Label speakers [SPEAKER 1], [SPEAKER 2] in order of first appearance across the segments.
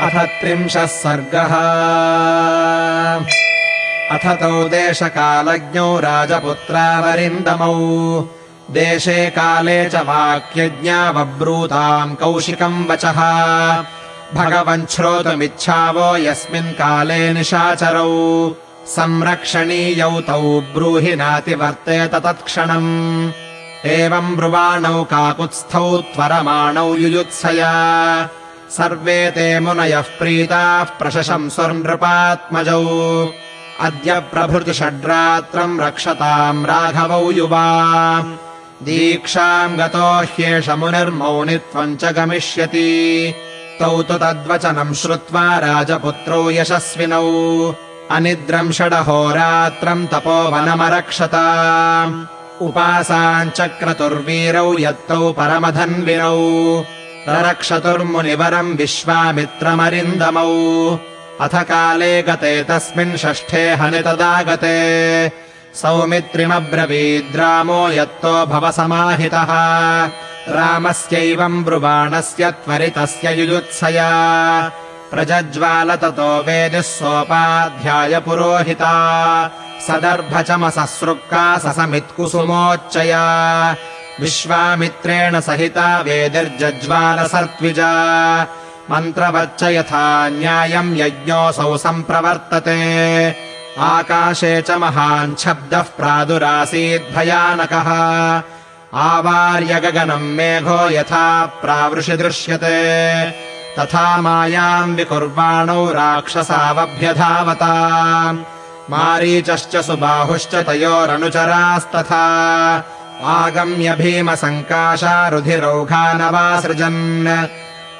[SPEAKER 1] अथ त्रिंशः सर्गः। अथ तौ देशकालज्ञौ राजपुत्रावरिन्दमौ। देशे काले च वाक्यज्ञा बब्रूताम् कौशिकम् वचः। भगवन् श्रोतुमिच्छावो यस्मिन् काले निशाचरौ। संरक्षणीयौ तौ ब्रूहि नातिवर्तेत तत्क्षणम्। एवम् ब्रुवाणौ काकुत्स्थौ त्वरमाणौ युयुत्सया सर्वे ते मुनयः प्रीताः प्रशशंसुर्नृपात्मजौ अद्य प्रभृति षड्रात्रम् रक्षताम् राघवौ युवा। दीक्षाम् गतो ह्येष मुनिर्मौनित्वम् च गमिष्यति। तौ तु तद्वचनम् श्रुत्वा राजपुत्रौ यशस्विनौ। अनिद्रम् षडहोरात्रम् तपोवनमरक्षत उपासाञ्चक्रतुर्वीरौ यत्तौ परमधन्विनौ रक्षतुर्मुनिवरम् विश्वामित्रमरिन्दमौ। अथ काले गते तस्मिन् षष्ठे हनि तदागते सौमित्रिमब्रवीद्रामो यत्तो भव समाहितः। रामस्यैवम् ब्रुवाणस्य त्वरितस्य युयुत्सया। प्रजज्वाल ततो वेदिः सोपाध्याय पुरोहिता। सदर्भचमससृक्का ससमित्कुसुमोच्चया विश्वामित्रेण सहिता वेदिर्जज्वालसर्त्विजा। मन्त्रवच्च यथा न्यायम् यज्ञोऽसौ सम्प्रवर्तते। आकाशे च महान् शब्दः प्रादुरासीद्भयानकः आवार्य गगनम् मेघो यथा प्रावृषि दृश्यते। तथा मायाम् विकुर्वाणौ राक्षसावभ्यधावता। मारीचश्च सुबाहुश्च तयोरनुचरास्तथा आगम्य भीमसङ्काशा रुधिरौघानवासृजन्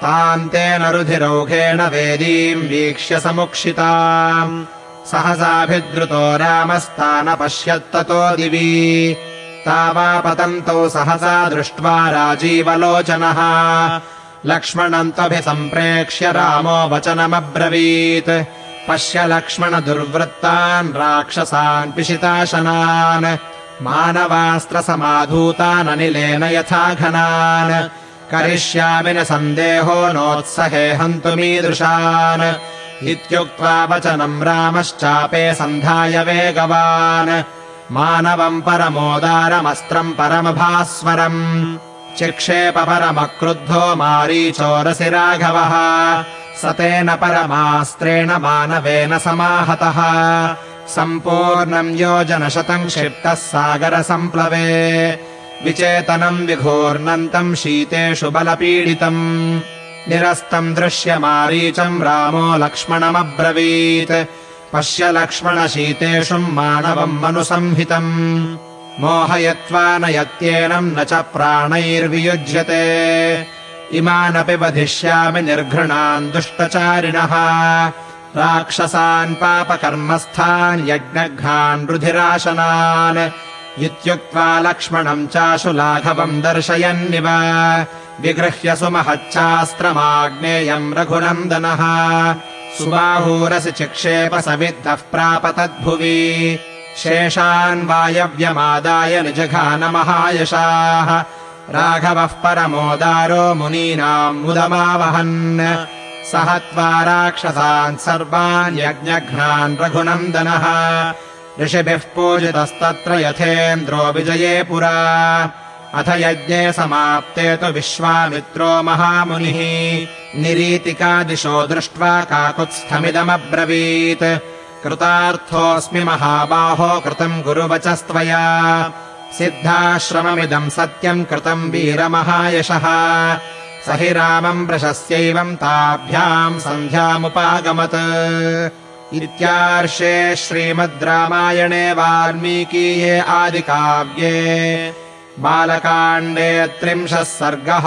[SPEAKER 1] ताम् तेन रुधिरौघेण वेदीम् वीक्ष्य समुक्षिताम्। सहसाभिद्रुतो रामस्तानपश्यत्ततो दिवि। तावापतन्तौ सहसा दृष्ट्वा राजीवलोचनः। लक्ष्मणम् त्वभिसम्प्रेक्ष्य रामो वचनमब्रवीत्। पश्य लक्ष्मण दुर्वृत्तान् राक्षसान् पिशिताशनान् मानवास्त्रसमाधूताननिलेन यथा घनान् करिष्यामि न सन्देहो नोत्सहे हन्तुमीदृशान् इत्युक्त्वा वचनम् रामश्चापे सन्धाय वेगवान्। मानवम् परमोदारमस्त्रम् परमभास्वरम्। चिक्षेप परमक्रुद्धो मारीचोरसि राघवः। स तेन परमास्त्रेण मानवेन समाहतः सम्पूर्णम् योजनशतम् क्षिप्तः सागरसम्प्लवे। विचेतनम् विघूर्णन्तम् शीतेषु बलपीडितम्। निरस्तम् दृश्यमारीचम् रामो लक्ष्मणमब्रवीत्। पश्य लक्ष्मणशीतेषु मानवम् मनुसंहितम्। मोहयत्वा न यत्येनम् न च प्राणैर्वियुज्यते। इमानपि वधिष्यामि निर्घृणान् दुष्टचारिणः राक्षसान् पापकर्मस्थान् यज्ञघ्नान् रुधिराशनान् इत्युक्त्वा लक्ष्मणम् चाशु लाघवम् दर्शयन्निव। विगृह्य सुमहच्चास्त्रमाग्नेयम् रघुनन्दनः। सुबाहूरसि चिक्षेप सविद्धः प्राप तद्भुवि शेषान् वायव्यमादाय निजघानमहायशाः राघवः परमोदारो मुनीनाम् मुदमावहन् सह त्वा राक्षसान् सर्वान् यज्ञघ्नान् रघुनन्दनः। ऋषिभिः पूजितस्तत्र यथेन्द्रो विजये पुरा। अथ यज्ञे समाप्ते तु विश्वामित्रो महामुनिः। निरीतिकादिशो दृष्ट्वा काकुत्स्थमिदमब्रवीत्। कृतार्थोऽस्मि महाबाहो कृतम् गुरुवचस्त्वया। सिद्धाश्रममिदम् सत्यम् कृतम् वीरमहायशः स हि रामम् प्रशस्यैवम् ताभ्याम् सन्ध्यामुपागमत्। इत्यार्षे श्रीमद् रामायणे वाल्मीकीये आदिकाव्ये। बालकाण्डे त्रिंशः सर्गः